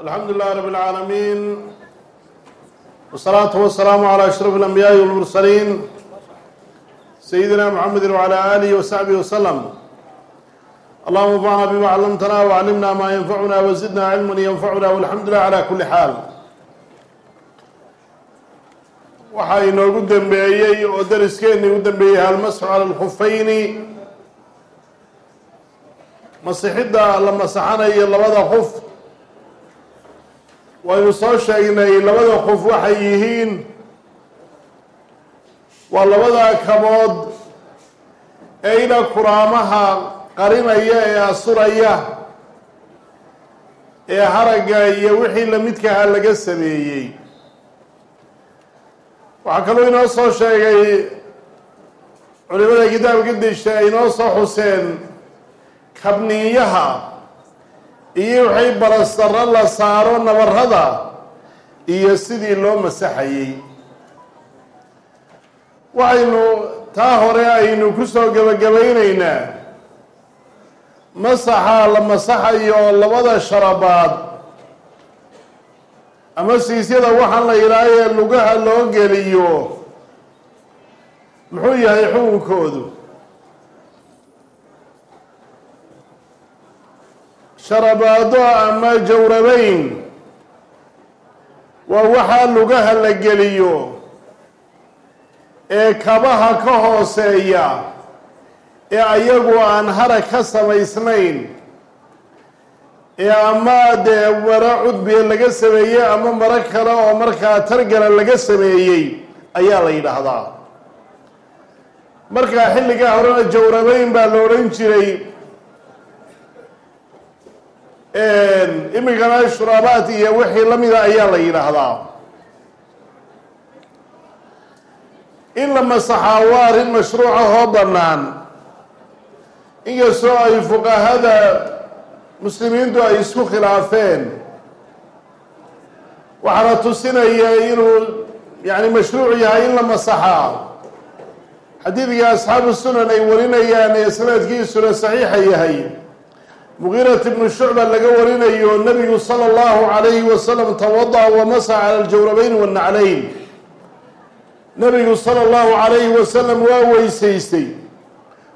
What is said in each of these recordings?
alxamdu lilah rab اlcaalamiin wsalaatu wasalaamu calى ashraf اlanbiyaaءi wاlmursaliin sayidina mxamedi wعalى alihi wasaxbihi waslm allahuma anfacna bima callamtana wcallimna ma yanfacuna wazidna cilman yanfacuna walxamdu lilah calى kuli xaal waxaa inoogu dembeeyey oo dariskeeni u dembeeyey almasxu cala اlkufayni masixidda la masaxanayo labada qof waynu soo sheegnay labada qof waxay yihiin waa labada kabood ila kuraamaha qarinaya ee asuraya ee haragga iyo wixii lamidkaha laga sameeyey. Waxaa kaloo inoo soo sheegay culimada kitaabka dejta ay inoo soo xuseen kabniinyaha iyo waxay balastarro la saaro nabarrada iyo sidii loo masaxayey. Waxaynu taa hore aynu ku soo gebagabaynaynaa masaxa la masaxayo labada sharabaad. Ama siisyada waxaan la yidhaaha ee lugaha loo geliyo. Muxuu yahay xukunkoodu sharabaado ama jawrabeyn waa waxaa lugaha la geliyo ee kabaha ka hooseeya ee ayagu aan harag ka samaysnayn ee ama dee maro cudbiga laga sameeyey ama maro kale oo markaa targala laga sameeyey ayaa la yidhaahdaa. Markaa xilligaa horena jawrabeyn baa la odhan jiray imikana shuraabaat iyo wixii lamida ayaa la yidhaahdaa. In la masaxaa waa arrin mashruuca hoo bannaan. Inkastoo ay fuqahada muslimiintu ay isku khilaafeen. Waxaana tusinaya inuu yani mashruuc yahay in la masaxaa. Xadiidka asxaabu sunan ay warinayaan ee sanadkiisuna saxiixa yahay mugiirat ibnu shucba laga warinayo nabigu sala allahu calayhi wasalam tawada'a wamasaxa cala aljawrabeyn wannaclayn nabigu sala allahu calayhi wasalam waa weysaystay.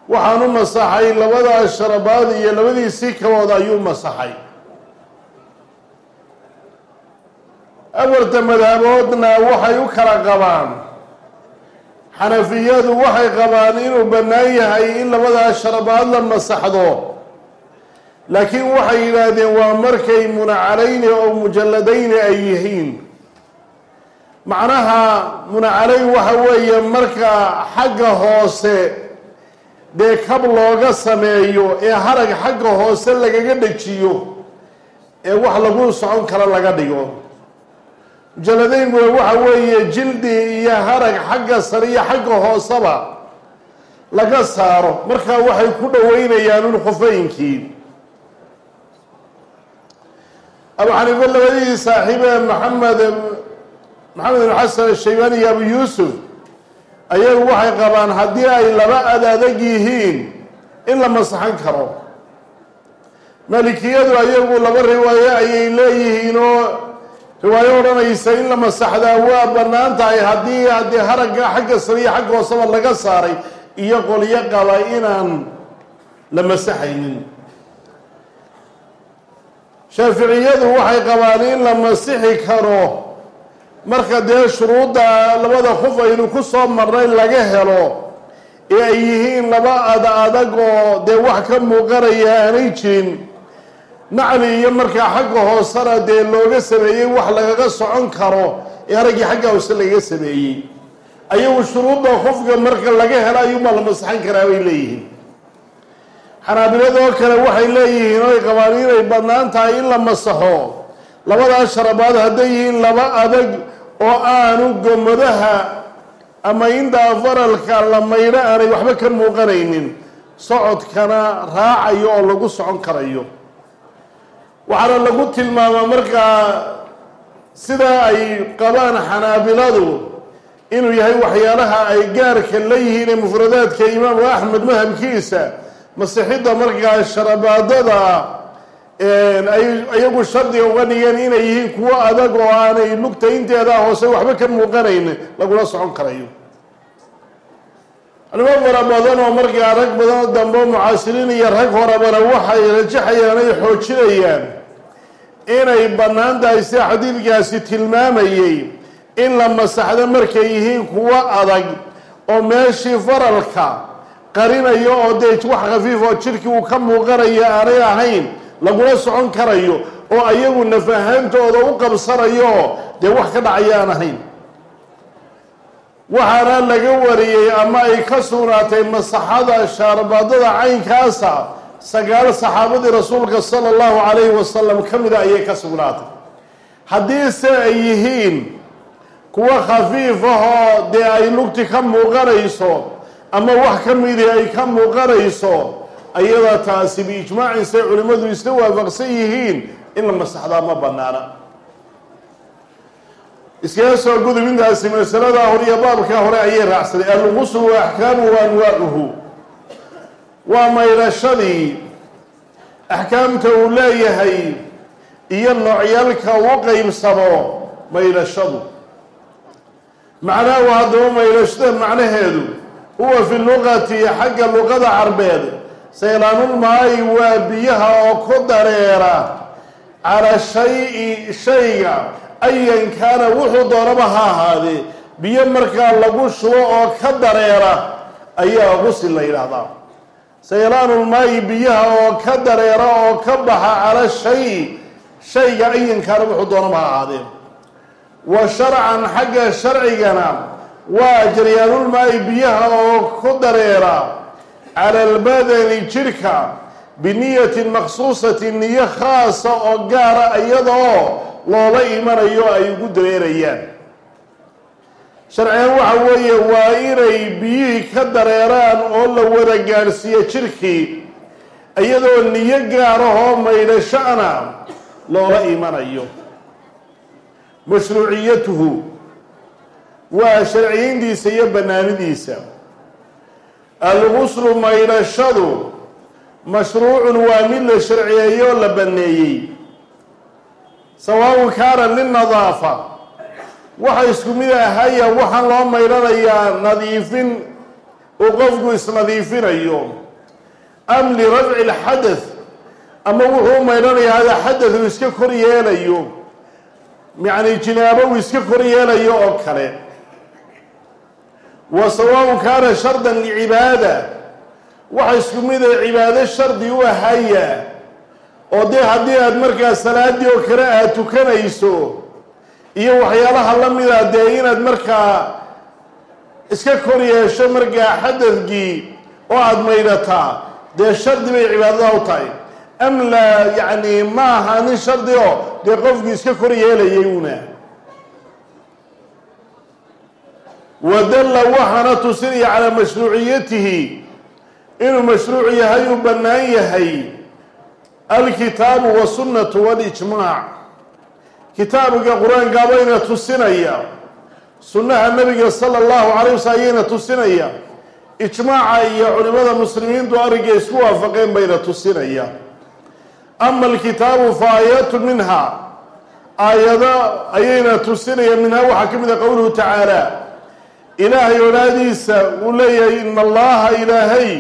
Waxaan u masaxay labada sharabaad iyo labadiisii kabood ayuu masaxay afarta madhaboodna waxay u kala qabaan. Xanafiyadu waxay qabaan inuu bannaan yahay in labadaa sharabaad la masaxdo laakiin waxay yidhaahdeen waa markay munacalayni oo mujalladayni ay yihiin. Macnaha munacalayn waxa weeye marka xagga hoose dee kab looga sameeyo ee harag xagga hoose lagaga dhejiyo ee wax lagu socon karo laga dhigo. Mujalladaynkuna waxa weeye jildi iyo harag xagga sare iyo xagga hooseba laga saaro. Markaa waxay ku dhoweynayaan un abu xaniife labadii saaxiibee maxamed maxamed ibn xasan ashaybani iyo abu yuusuf ayagu waxay qabaan haddii ay laba ad adag yihiin in la masaxan karo. Malikiyadu ayagu laba riwaayo ayay leeyihiin oo riwaayo odhanaysa in la masaxdaa waa bannaan tahay haddii haddii haragga xagga sare iyo laga saaray iyo qolyo qaba inaan la masaxaynin shaaficiyadu waxay qabaan in la masixi karo. Marka dee shuruudda labada qof aynu ku soo marnay laga helo ee ay yihiin laba ad adag oo dee wax ka muuqanaya aanay jirin. Nacli iyo markaa xagga hoosena dee looga sameeyey wax lagaga socon karo ee araggii xagga hoose lagaga sameeyey. Ayagu shuruudda qofka marka laga helo ayuunbaa la masaxan karaa bay leeyihiin xanaabiladoo kale waxay leeyihiin oy qabaan inay bannaan tahay in la masaxo. Labadaa sharabaad hadday yihiin laba adag oo aanu gomodaha ama indaa faralka la maydho aanay waxba ka muuqanaynin socodkana raacayo oo lagu socon karayo. Waxaana lagu tilmaamaa markaa sidaa ay qabaan xanaabiladu inuu yahay waxyaalaha ay gaarka la yihiin ee mufradaadka imaamu axmed madhabkiisa masixidda markaa sharabaadada ay iyagu shardiga uga dhigeen inay yihiin kuwo adag oo aanay lugta inteeda hoose waxba ka muuqanayn lagula socon karayo. Culimo fara badan oo markaa rag badan dambe mucaasiriin iyo rag horabana waxay rajaxayaan ay xoojinayaan inay bannaan tahay xadiidkaasi tilmaamayey in la masaxdo markay yihiin kuwo adag oo meeshii faralka qarinayo oo dee wax khafiif oo jidhkii uu ka muuqanayo aanay ahayn lagula socon karayo oo ayagu nafahaantooda u qabsanayo dee wax ka dhacaya aan ahayn. Waxaana laga wariyey ama ay ka sugnaatay masaxada shaarbadada caynkaasa sagaal saxaabadii rasuulka sala allahu calayhi wasalam ka mida ayay ka sugnaatay. Haddiise ay yihiin kuwo khafiif ahoo dee ay lugti ka muuqanayso ama wax ka midii ay ka muuqanayso ayada taasi biijmaacin say culimmadu isla waafaqsan yihiin in la masaxdaa ma bannaana. Iskaga soo gudub intaasi masaladaa hore iyo baabkaa hore ayay raacsaday alguslu wa axkaamuhu wa anwaacuhu. Waa maydhashadii axkaamta uu leeyahay iyo noocyalka uu qeybsamo maydhashadu macnahu haddaba maydhashada macnaheedu huwa fi luqati xagga luqada carbeed. Saylaanulmaayi waa biyaha oo ku dareera calaa shay-i shayga. Ayan kaana wuxuu doonaba ha ahaadee biyo markaa lagu shubo oo ka dareera ayaa gusil la yidhaahdaa. Saylaanulmaayi biyaha oo ka dareera oo ka baxa cala shay shayga ayan kaana wuxuu doonaba ha ahaadee. Wa sharcan xagga sharcigana waa jaryaanulmaayi biyaha oo ku dareera cala albadani jidhka biniyatin maksuusatin niyo khaasa oo gaara iyadoo loola imanayo ay ugu dareerayaan. Sharcigan waxa weeye waa inay biyihii ka dareeraan oo la wada gaadhsiiyo jidhkii iyadoo niyo gaarahoo maydhashana loola imanayo. Mashruuciyatuhu waa sharciyeyntiisa iyo bannaanidiisa alguslu maydhashadu mashruucun waa mid la sharciyeeyoo la banneeyey. Sawaaun kaana linadaafa waxa isku mid ahaya waxaan loo maydhanayaa nadiifin uu qofku isnadiifinayo. Am lirafci lxadath ama wuxuu u maydhanayaa hada xadath uu iska kor yeelayo. Yacni jinaabo uu iska kor yeelayo oo kale wa sawaaun kaana shardan licibaada waxa isku mid a cibaado shardi u ahaya oo dee haddii aad markaa salaadii oo kale aad tukanayso iyo waxyaalaha la mida dee inaad markaa iska kor yeesho markaa xadadkii oo aada maydhataa dee shardi bay cibaadada u tahay. Am laa yacni ma aha nin shardi dee qofkii iska kor yeelayay una wadalla waxaana tusinaya calaa mashruuciyatihi. Inuu mashruuc yahay uu bannaan yahay. Alkitaabu wasunnatu walijmaac kitaabka qur'aanka bayna tusinaya. Sunnaha nabiga sala allahu calay waslm ayayna tusinaya. Ijmaaca iyo culimada muslimiintu arrinka isku waafaqeen bayna tusinaya. Ama alkitaabu fa aayaatu minha aayado ayayna tusinaya minhaa. Waxaa ka mid a qowluhu tacaala ilaahay odhaadiisa uu leeyahay ina allaha ilaahay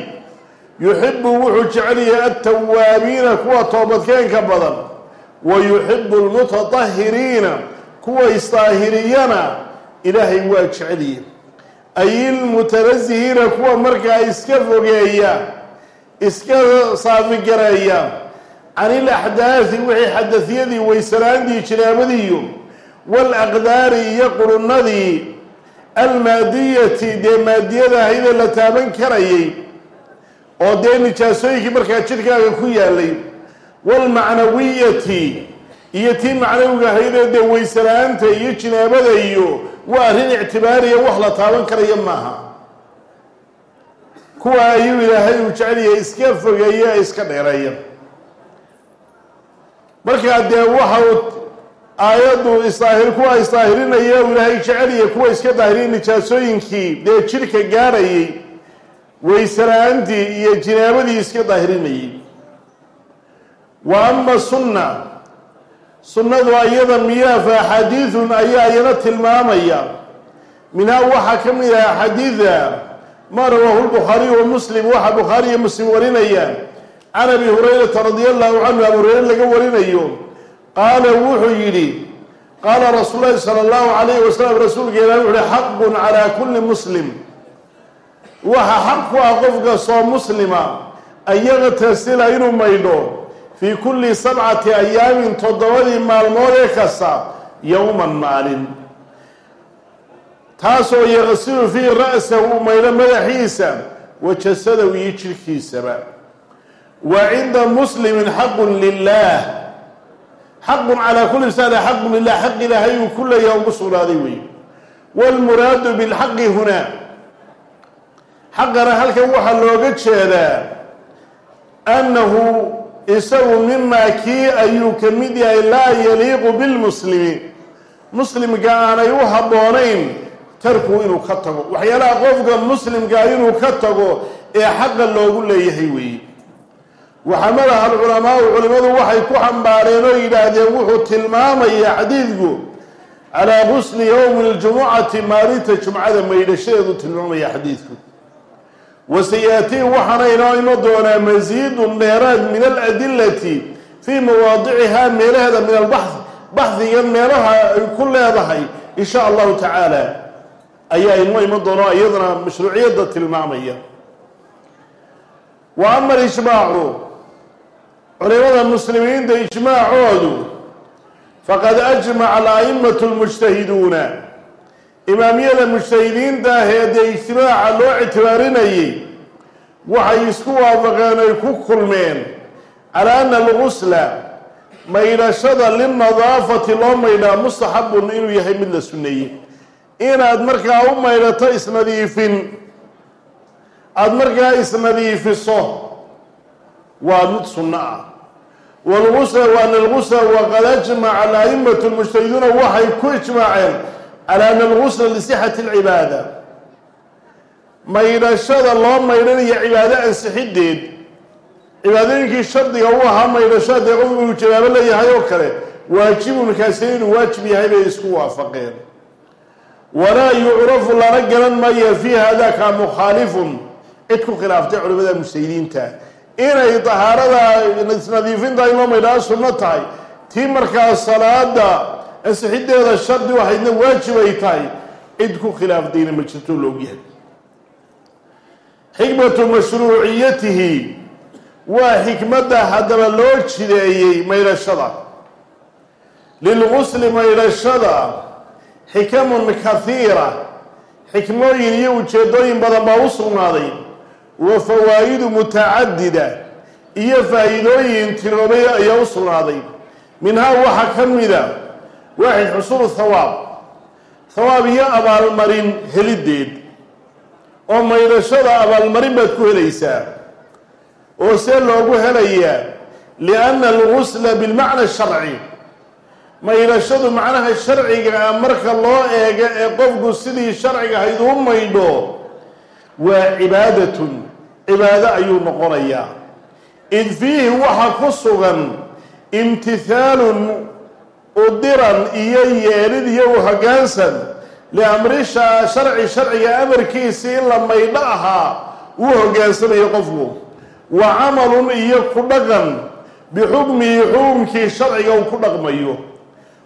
yuxibu wuxuu jecelyahay altawaabiina kuwa toobadkeenka badan wa yuxibu almutatahiriina kuwa isdaahiriyana ilaahay waa jecelyihi ay ilmutanasihiina kuwa markaa iska fogeeya iska saafigareeya can ilaxdaadi wixii xadahyadii waysanaantii jinaabadiiyo waalaqdaari iyo qurunadii almaadiyati dee maadiyada ahaydee la taaban karayay oo dee nijaasooyinkii markaa jidhkaaga ku yaalay waalmacnawiyati iyo tii macnawiga ahaydee dee waysala-aanta iyo jinaabada iyo waa arrin ictibaariya wax la taaban karaya maaha. Kuwa ayuu ilaahay uu jecelyahay iska fogeeya iska dheereeya markaa dee waxa aayaddu isdaahir kuwa isdaahirinaya uu ilaahay jecelyahay kuwa iska daahiriya nijaasooyinkii dee jidhka gaarayay waysala-aantii iyo jinaabadii iska daahirinayay. Wa ama sunna sunnadu ayada miyaa fa axaadiidun ayaa iyana tilmaamaya. Minhaa waxaa ka mid ah xadiida maa rawaahu lbukhaariyu wa muslim waxaa bukhaari iyo muslim warinaya. Can abi hurayrata radi allahu canhu abu hureyre laga warinayo qaala wuxuu yidhi qaala rasuul lahi sala allahu calayhi wasalam rasuulka ilaah wuxu uhi xaqun calaa kulli muslim. Waxa xaq ku ah qof kastoo muslima an yaqtasila inuu maydho fii kulli sabcati ayaamin toddobadii maalmood ee kasta yowman maalin. Taasoo yaqsilu fii ra'sahu uu maydho madaxiisa wa jasadahu iyo jirhkiisaba wa cinda muslimin xaqun lilah xaqun calaa kulli insaan xaqun lilah xaq ilaahay uu ku leeyaha ugu sugnaaday wey waalmuraadu bilxaqi hunaa xaqana halkan waxaa looga jeedaa annahu isagu mimaa kii ayuu ka mid yahay laa yaliiqu bilmuslimi muslimka aanay u habboonayn tarku inuu ka tago. Waxyaalaha qofka muslimkaa inuu ka tago ee xaqa loogu leeyahay weeye waxamalaha alculamaau culimmadu waxay ku xambaareen oo yidhaahdeen wuxuu tilmaamayaa xadiidku calaa gusli yowmi ljumucati maalinta jumcada maydhashadeedu tilmaamaya xadiidku. Wasayaatihi waxaana inoo imo doonaa masiidun dheeraad min aladilati fii mawaadicihaa meelaheeda min albaxth baxdigan meelaha ay ku leedahay in sha allahu tacaala ayaa inoo imo doono iyadana mashruuciyadda tilmaamaya. Wa ama culimada muslimiinta ijmaacoodu faqad ajmaca ala'immatu lmujtahiduuna imaamyada mujtahidiinta ah ee dee ijtimaaca loo ictibaarinayay waxay isku waafaqeen ay ku kulmeen calaa ana algusla maydhashada linadaafati loo maydhaa mustaxabun inuu yahay mid la sunneeyey. Inaad markaa u maydhato isnadiifin aada markaa isnadiifiso waa mid sunno ah wlgusla waana algusla waqad ajmaca ala'immatu lmujtahiduuna waxay ku ijmaaceen calaa ana algusla lisixati alcibaada maydhashada loo maydhanayo cibaado ansixideed cibaadooyinkii shardiga u ahaa maydhashada dee qofku uu jawaabo leeyahay oo kale waajibun kaasi inuu waajib yahay bay isku waafaqeen walaa yucrafu lana garan maayo fii hadaka mukhaalifun cid ku khilaaftay culimada mujtahidiinta inay dahaarada isnadiifinta in loo maydhaa sunno tahay. Tii markaa salaada ansixideeda shardi waxaydna waajib ay tahay. Cid ku khilaaftayna ma jirto loogyahay xikmatu mashruuciyatihi. Waa xikmadda haddaba loo jideeyey maydhashada. Lilgusli maydhashada xikamun kahiira xikmooyin iyo ujeedooyin badan baa u sugnaaday wa fawaa'idu mutacadida iyo faa'iidooyin tiroobay ayaa u sugnaaday. Minhaa waxaa ka mida waaxid xusuulu thawaab. Thawaab iyo abaalmarin helideed. Oo maydhashada abaalmarin baad ku helaysaa. Oo see loogu helayaa lianna algusla bilmacna sharci. Maydhashadu macnaha sharciga ah marka loo eego ee qofku sidii sharciga ahayd u maydho waa cibaadatun cibaado ayuu noqonayaa. Id fiihi waxa ku sugan imtihaalun udiran iyo yeelid iyo u hoggaansan liamrisha sharci sharciga amarkiisii in la maydho ahaa uu hoggaansamayo qofku. Wa camalun iyo ku dhaqan bixukmihi xukumkii sharciga uu ku dhaqmayo.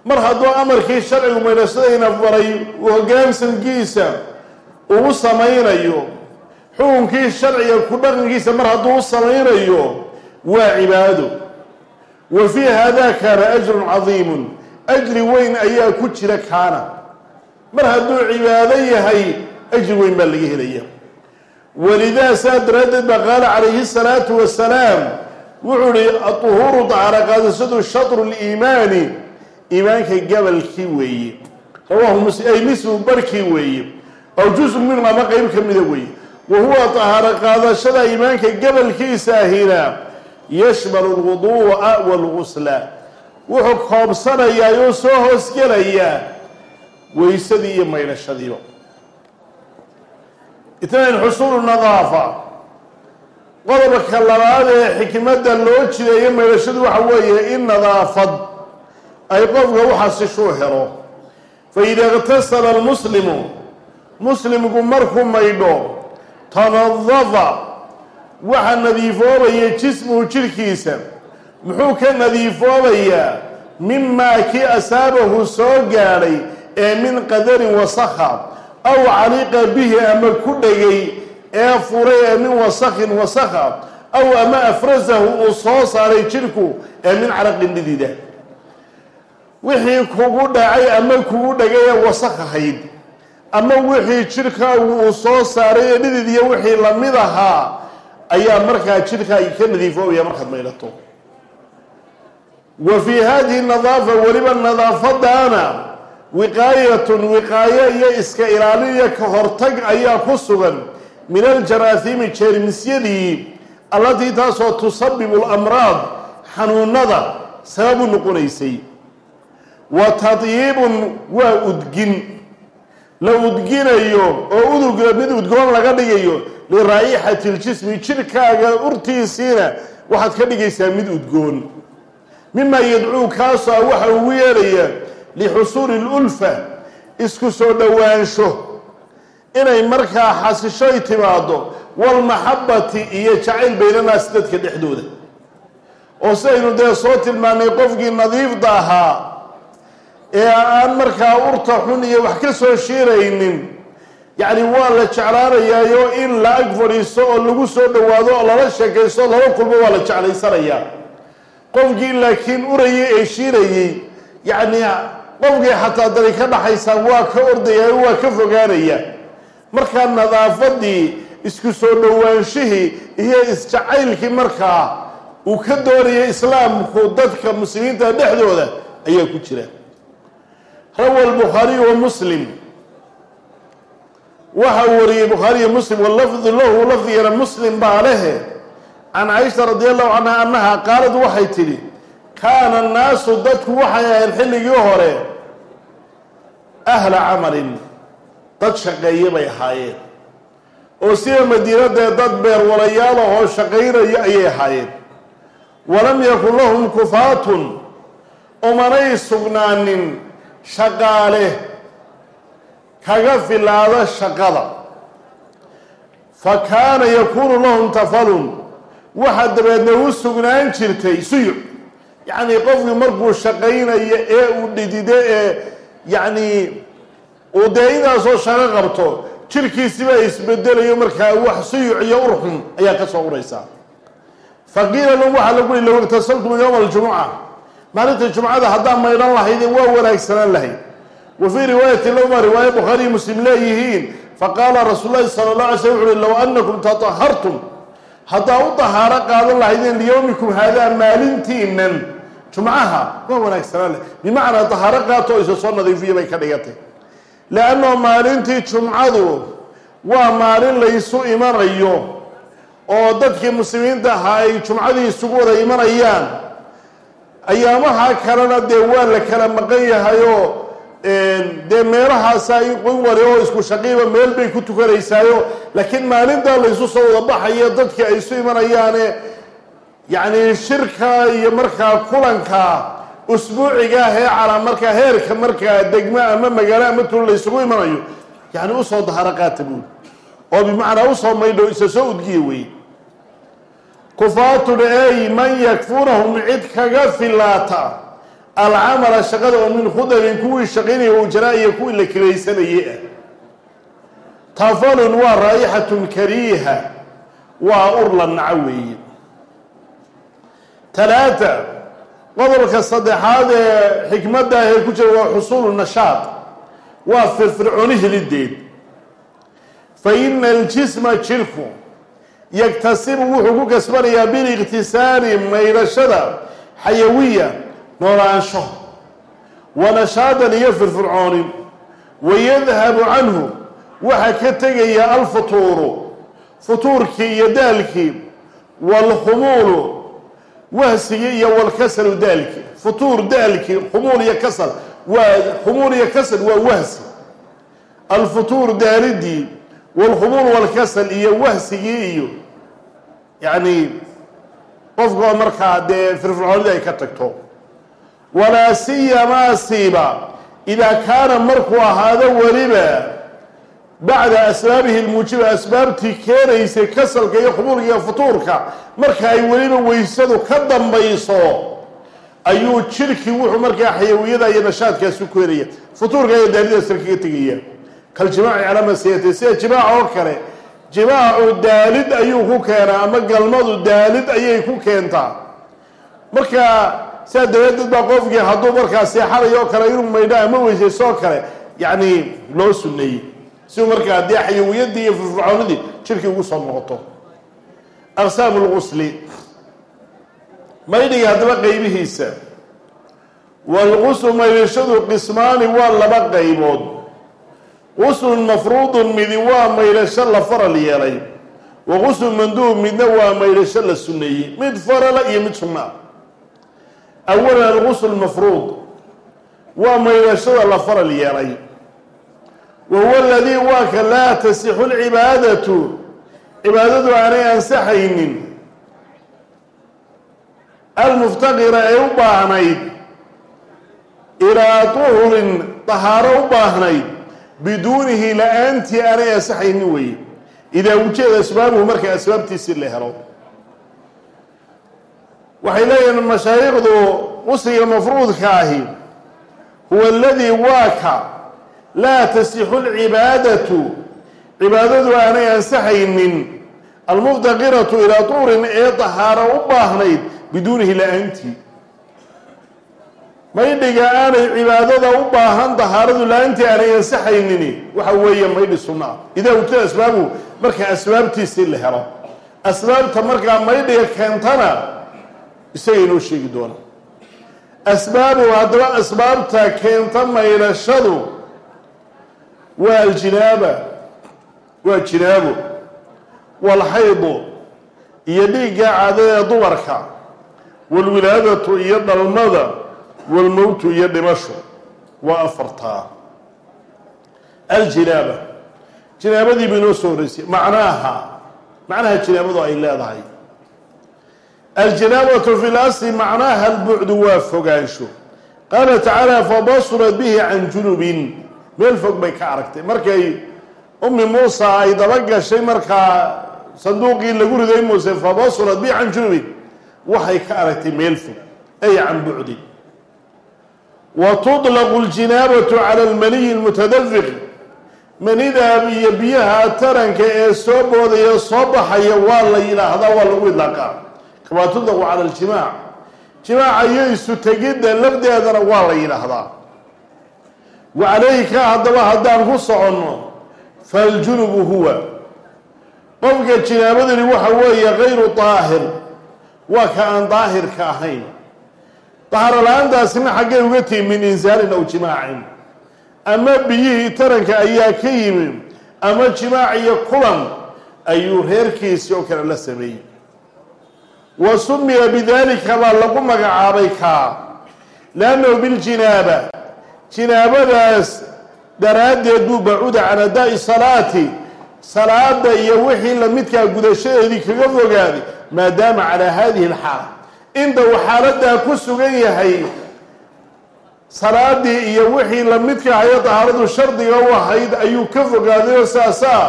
Mar hadduu amarkii sharcigu maydhashadayna faray uu hoggaansankiisa uu samaynayo xukunkii sharciga ku dhaqankiisa mar hadduu u samaynayo waa cibaado. Wa fii hada kaana ajrun cadiimun ajri weyn ayaa ku jira kaana. Mar hadduu cibaado yahay ajri weyn baa laga helaya walidaa saa daraaddeed baa qaala calayhi salaatu wasalaam wuxuu ihi aduhuuru dahaaro qaadashadu shatru liimaani. Iimaanka gabalkii weeye. Rawaahu muslim ay nisfu barkii weeye. Aw juzun minhu ama qeyb ka mida weeye wa huwa dahaaro qaadashada iimaanka gabalkiisa ahina yashmalu alwuduu'a waalgusla wuxuu koobsanayaa oo soo hoosgelayaa weysadii iyo maydhashadiiba itnayn xusuulu nadaafa. Qodobka labaad ee xikmadda loo jideeyo maydhashadu waxa weeye in nadaafad ay qofka u xasishuu helo. Fa ida iqtasala almuslimu muslimku markuu maydho tanadafa waxa nadiifoobaya jismuhu jidhkiisa muxuu ka nadiifoobayaa mimaa kii asaabahu soo gaadhay ee min qadarin wasakha aw caliqa bihi ama ku dhegay ee furay ee min wasakhin wasakha aw ama afrasahu uu soo saaray jidhku ee min caraqin dhidida. Wixii kugu dhacay ama kugu dhegay ee wasakh ahayd ama wixii jidhkaagu uu soo saaray ee dhidid iyo wixii la mid ahaa ayaa markaa jidhkaagi ka nadiifoobaya markaad maydhato wa fii hadihi nadaafa weliba nadaafadaana wiqaayatun wiqaayo iyo iska ilaalin iyo ka hortag ayaa ku sugan min aljaraasiimi jeermisyadii allatii taasoo tusabibu lamraad xanuunada sababu noqonaysay wa tadyiibun waa udgin la udginayo oo udugla mid udgoon laga dhigayo liraa'ixati ljismi jidhkaaga urtiisiina waxaad ka dhigaysaa mid udgoon. Mima yadcuu kaasoo ah waxa ugu yeedhaya lixusuuli lulfa isku soo dhowaansho. Inay markaa xasishoy timaado walmaxabati iyo jacayl baynanaasi dadka dhexdooda. Oo sidaynu dee soo tilmaanay qofkii nadiifda ahaa ee aan markaa urta xun iyo wax ka soo shiiraynin yacni waa la jeclaanayaayo in la ag fadhiisto oo lagu soo dhowaado lala sheekaysto o lala kulmo waa la jeclaysanayaa. Qofkii laakiin urayay ee shiirayey yacni qofkii xataa dani ka dhaxaysaa waa ka ordaya waa ka fogaanaya markaa nadaafadii isku soo dhowaanshihii iyo isjacaylkii markaa uu ka doonaya islaamku dadka muslimiinta dhexdooda ayaa ku jira rawa albukhaariyu wa muslim. Waxa uu wariyey bukhaariyo muslim walafdu lahu lafdigana muslim baa lehe. Can caaisha radi allahu canha annaha qaalad waxay tidhi kaana annaasu dadku waxay ahayd xilligii hore ahla camalin dad shaqeeye bay ahaayeen. Oo sida madiinadee dad beerwalayaal ahoo shaqaynaya ayay ahaayeen. Walam yakun lahum kufaatun umanay sugnaanin shaqaale kaga filaada shaqada. Fa kaana yakuunu lahum tafalun waxaa dabeedna u sugnaan jirtay suyuc yacnii qofkii markuu shaqaynayo ee uu dhidido ee yacnii uu dee shaqo qabto jirkiisibaa isbedelayo markaa wax suyuc iyo urxun ayaa ka soo uraysaa fa qiila lahum waxaa lagu yihi low igtasaltum yowma aljumuca maalinta jumcada haddaa maydhan lahaydeen waa wanaagsanaan lahayd wa fii riwaayati lowma riwaaya bukhaariyi muslim leeyihiin faqaala rasuul lahi sala allah alay slm wuxu uhi low annakum tatahartum haddaa u dahaaro qaadan lahaydeen liyowmikum haadaa maalintiinan jumcaha waa wanaagsanaan lahayd bimacnaa dahaaro qaato o isa soo nadiifiya bay ka dhigatay. Leannao maalintii jumcadu waa maalin laysu imanayo oo dadkii muslimiinta ahaa ay jumcadii isugu wada imanayaan ayaamaha kalena dee waa la kala maqan yahayoo dee meelahaasaa in wari oo isku shaqiiba meel bay ku tukanaysaayo laakiin maalintaa laysu soo wada baxayo dadkii ay isu imanayaane yacni shirka iyo markaa kulanka usbuuciga ah ee calaa markaa heerka markaa degmo ama magaalo ama tulo laysugu imanayo yacni u soo daharo qaata buuli oo bimacnaa u soo maydho isa soo udgiya weeye kufaatun ey man yakfunahum cid kaga filaata. Alcamala shaqada oo min khudabin kuwii shaqaynaya ujraa iyo kuwii la kiraysanayay ah. Tafalun waa raa'ixatun kariiha waa ur la naco weeye. Talaata qodobka saddexaad ee xikmadda ah ee ku jira waa xusuulu nashaad waa firfircooni helideed fa ina aljisma jirku yaktasibu wuxuu ku kasbanayaa biliqtisaali maydhashada xayawiya noolaansho. Wa nashaadan iyo firfircoonin. Wayadhabu canhu waxaa ka tegaya alfutuuru futuurkii iyo daalkii. Waalkhumuulu wahsigii iyo walkasalu daalki futuur daalki khumuul iyo kasal. Waa khumuul iyo kasal waa wahsi. Alfutuur daalidii. Walkhumuul walkasal iyo wahsigii iyo yacni qofkoo markaa dee firfircoonida ay ka tagto. Walaa siyamaa siiba. Idaa kaana markuu ahaado weliba bacda asbaabihi lmuujiba asbaabtii keenaysay kasalka iyo khubuurka iyo futuurka marka ay weliba weysadu ka dambayso ayuu jirkii wuxuu markaa xayawiyada iyo nashaadkaasi ku helaya futuurka iyo daalidaasna kaga tegaya kaljimaaci calaa masiyati sida jimaac oo kale jimaacu daalid ayuu ku keenaa ama galmadu daalid ayay ku keentaa. Marka sidaa dabadeed baa qofkii hadduu markaa seexanayo oo kale inuu maydho ama weysayso oo kale yacni loo sunneeyey. Siuu markaa dee xayawiyadii iyo firfircoonidii jirkii ugu soo noqoto. Aqsaamu lgusli maydhiga haddaba qaybihiisa. Walquslu maydhashadu qismaani waa laba qaybood guslun mafruudun midi waa maydhasho la faral yeelay. Wa guslun manduub midna waa maydhasho la sunneeyey. Mid farala iyo mid sunnaa awalan algusl mafruud. Waa maydhashada la faral yeelay. Wa huwa aladii waa ka laa tasixu lcibaadatu cibaadadu aanay ansaxaynin almuftaqira ee u baahnayd. Ilaa tuhurin dahaaro u baahnayd biduunihi la'aantii aanay ansaxaynin weeye. Idaa wujeeda asbaabuhu marka asbaabtiisii la helo. Waxay leeyihiin mashaayikhdu qusliga mafruudka ahi huwa aladii waa ka laa tasixu lcibaadatu cibaadadu aanay ansaxaynin. Almuftaqiratu ilaa tuurin ee dahaaro u baahnayd biduunihi la'aantii maydhiga aanay cibaadada u baahan dahaaradu la'aantii aanay ansaxaynini. Waxa weeye maydhi sunna ah idaa wujida asbaabu marka asbaabtiisii la helo. Asbaabta markaa maydhiga keentana isaga inoo sheegi doona. Asbaabu haddaba asbaabta keenta maydhashadu waa aljinaaba waa jinaabo walxaydu iyo dhiigga caadada dumarka walwilaadatu iyo dhalmada walmowtu iyo dhimasho waa afartaa aljinaaba jinaabadii bay inoo soo horeysay macnaaha macnaha jinaabadu ay leedahay aljinaabatu fi lasli macnaaha albucdu waa fogaansho qaala tacaala fabasurat bihi can junubin meel fog bay ka aragtay markay ummi muusa ay daba gashay markaa sanduuqii lagu riday muuse fabasurat bihi can junubin waxay ka aragtay meel fog ay can bucdi wa tuطlaqu اljinaabatu cala almaniyi اlmutadafiq manida iyo biyaha taranka ee soo boodaya soo baxaya waa la yidhaahdaa waa lagu idlaaqaa kamaa tuطlaqu cala aljimaac jimaaca iyo isu tegidda lafdeedana waa la yidhaahdaa wa calayka haddaba haddaan ku soconno faljunubu huwa qofka jinaabadani waxa weeye gayru daahir waa ka aan daahirka ahayn dahaaro la'aantaasina xaggay uga timi min insaalin aw jimaacin ama biyihii taranka ayaa ka yimi ama jimaac iyo kulan ayuu reerkiisii oo kale la sameeyey. Wa sumiya bidalika baa lagu magacaabay kaa liannahu biljinaaba jinaabadaas daraaddeed buu bacuda can adaa'i salaati salaada iyo wixii lamidkaa gudashadeedii kaga fogaaday maadaama calaa hadihi alxaala inta uu xaaladaa ku sugan yahay salaadii iyo wixii lamidka ahayo dahaaradu shardiga u ahayd ayuu ka fogaaday oo saasaa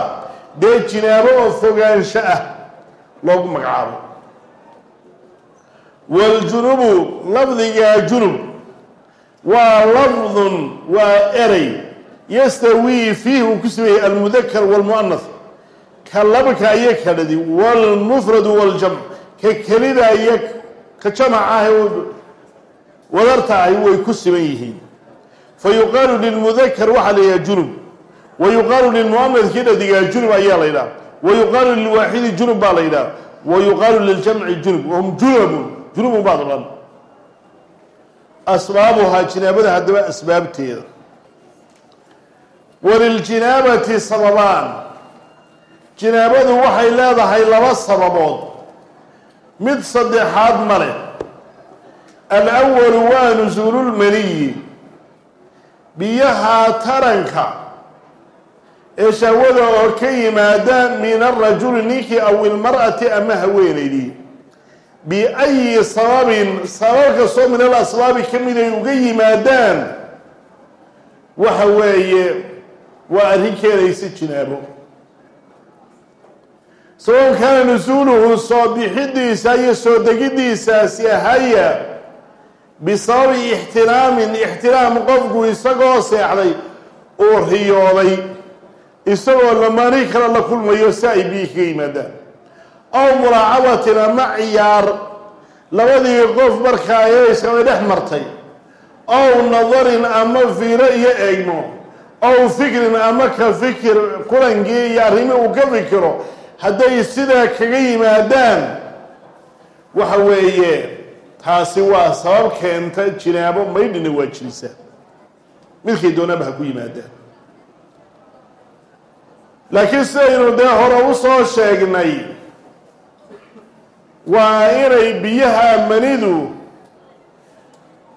dee jinaabo oo fogaansho ah loogu magacaabay waaljunubu lafdigaa junub waa lafdun waa erey yastawii fiihi uu ku sameeyey almudakar waalmu'anas ka labka iyo kadhadi waalmufradu waaljamc ka kelida iyo ka jamac ah wadarta ahi way ku siman yihiin. Fa yuqaalu lilmudakar waxaa la yidhaha junub. Wa yuqaalu lilmu'anas kii dhadigaa junub ayaa la yidhaha. Wa yuqaalu lilwaaxidi junub baa la yidhaha. Wa yuqaalu liljamci junub. Wahum junubun. Junubun baad odhan asbaabuhaa jinaabada haddaba asbaabteeda. Waliljinaabati sababaan. Jinaabadu waxay leedahay laba sababood mid saddexaad ma leh. Alawalu waa nusuululmaniyi biyaha taranka ee shahwada oo ka yimaada min arajuli ninkii aw ilmar'ati ama haweenaydii biayi sababin sabab kastoo min al asbaabi ka mid ay uga yimaadaan waxa weeye waa arrin keenaysa jinaabo sababan kaana nusuuluhu soo bixidiisa iyo soo degidiisaasi ahaya bisababi ixtiraamin ixtiraam qofku isagoo seexday uu riyooday isagoo lamaani kale la kulmayo si ay biyi kaga yimaadaan. Ow mulaacabatin ama ciyaar labadii qof markaa ee iskaba dhex martay. Ow nadarin ama fiiro iyo eegmo ow fikrin ama ka fikir kulankii iyo arrimi uu ka fikiro hadday sidaa kaga yimaadaan waxa weeye taasi waa sabab keenta jinaabo maydhina waa jirisa midkay doonaaba ha ku yimaadaan. Laakiin sidaynu dee hore u soo sheegnay waa inay biyaha manidu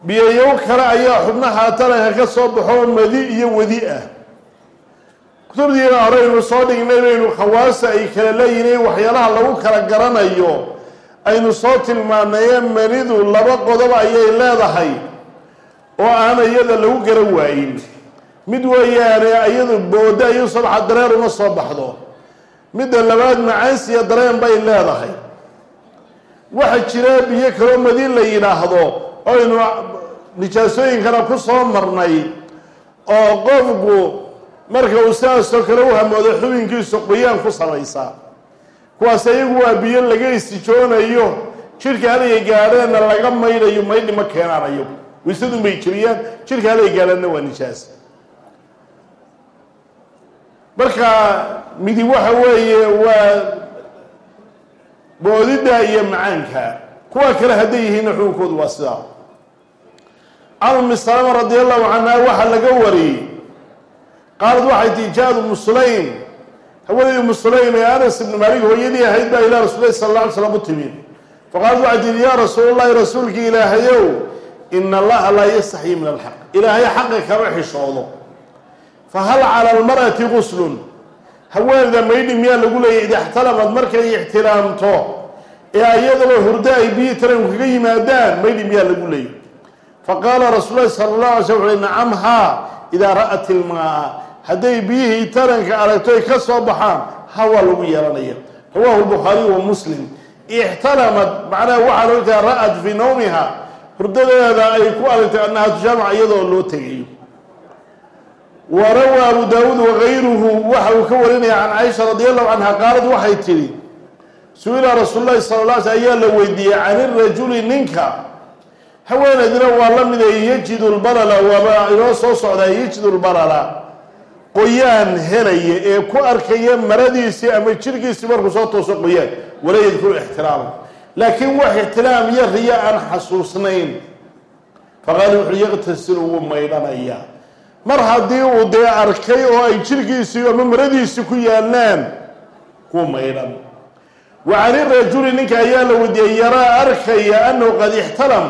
biyayow kale ayaa xubnaha taranka ka soo baxo madi iyo wadi ah kutubdiina horeynu soo dhignay baynu khawaasa ay kala leeyihiin waxyaalaha lagu kala garanayo aynu soo tilmaanaye manidu laba qodob ayay leedahay oo aan iyada lagu garan waayin. Mid weeyaane iyadu booda iyo sabxa dareer uma soo baxdo. Midda labaad macaansiya dareen bay leedahay. Waxa jira biyo kaloo madi la yidhaahdo oynu nijaasooyinkana ku soo marnay oo qofku marka uu sidaasoo kale u hamoodo xubinkiisu qoyaan ku samaysaa kuwaas iyagu waa biyo laga istijoonayo jidhka halay gaadheenna laga maydhayo maydhi ma keenaanayo. Waysadun bay jebiyaan jidhka halay gaadheenna waa nijaas. Marka midi waxa weeye waa boodidda iyo macaanka. Kuwa kale hadday yihiinna xukunkoodu waa sidaa. Can salama radi allahu canha waxaa laga wariyey qaalad waxay tii ja-ad umu sulaym. Haweeneydii umu sulaym ee anas ibni maalik hooyadii ahayd baa ilaa rasul lahi sala alla alay slam u timi. Faqaalad waxay tii yaa rasuul llahi rasuulkii ilaahayow ina allaha laa yastaxyi min alxaq. Ilaahay xaqa kama xishoodo fahal cala almar'ati guslun haweeneyda maydhi miyaa lagu leeyay id ixtalamad markay ixtiraamto ee ayadaba hurdo ay biyi taranku kaga yimaadaan maydhi miyaa lagu leeyay faqaala rasuul lahi sala allah alay slam uxuhi nacam haa idaa ra'at ilmaa hadday biyihii taranka aragto ay ka soo baxaan ha waa lagu yeelanaya rawahu lbukhaariyu wa muslim. Ixtalamad macnaha waxaa loo tahay ra'at fii nawmiha. Hurdadeeda ay ku aragtay annaha tujaamac iyadoo loo tegayo. Wa rawaa abu daawuud wagayruhu waxa uu ka warinaya can caaisha radi allahu canha qaalad waxay tidhi su'ila rasuul lahi sala la sl ayaa la weydiiyey can irajuli ninka. Haweenaydina waa la mid ee yajidu lbalala waaba inoo soo socdaa yajidu lbalala qoyaan helaya ee ku arkaya maradiisii ama jirkiisii markuu soo tooso qoyaan walaa yadkuru ixtiraama laakiin wax ixtiraam iyo riya aan xasuusnayn. Faqaala wuxuu yaqtasilu wuu maydhanayaa mar haddii uu dee arkay oo ay jirkiisii ama maradiisii ku yaalaan ku maydhan. Wa can irajuli ninka ayaa la weydiiyey yaraa arkaya annahu qad ixtalam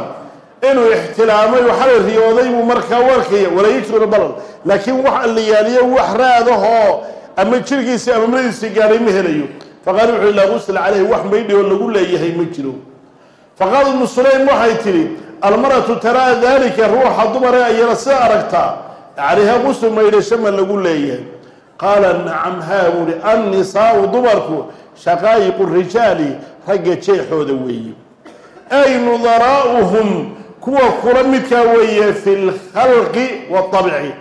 inuu ixtilaamay waxala riyooday buu markaa u arkaya walaa yajru balal laakiin wax allayaaliyo wax raadahoo ama jirkiisii ama maradiisii gaadhay ma helayo. Faqaala wuxu laa gusla caleyhi wax maydhi oo lagu leeyahay ma jiro. Faqaala ibnu sulaym waxay tidhi almaratu taraa daalika ruuxa dumare ayana sida aragtaa calayha quslu maydhasho ma lagu leeyahay. Qaala nacam haa buuhi annisaau dumarku shaqaayiqu rijaali ragga jeexooda weeye. Ay nudaraa'uhum kuwa kula midkaa weeye fi lkhalqi waabci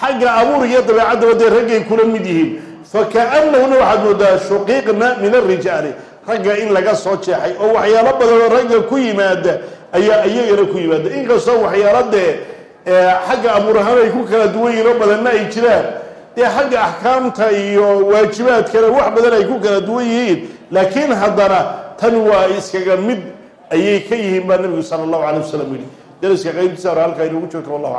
xagga abuur iyo dabeecaddaba dee raggay kula mid yihiin. Fakaannahuna waxaad moodaa shuqiiqna min alrijaali ragga in laga soo jeexay oo waxyaalo badanoo ragga ku yimaada ayaa iyagana ku yimaada. Inkastoo waxyaalo dee xagga abuur ahaan ay ku kala duwan yihiin oo badanna ay jiraan dee xagga axkaamta iyo waajibaadkana wax badan ay ku kala duwan yihiin. Laakiin haddana tan waa iskaga mid ayay ka yihiin baa nabigu sala allahu calay wasalam yidhi. Dariska qaybtiisa hore halkaa inoogu joogto wallahu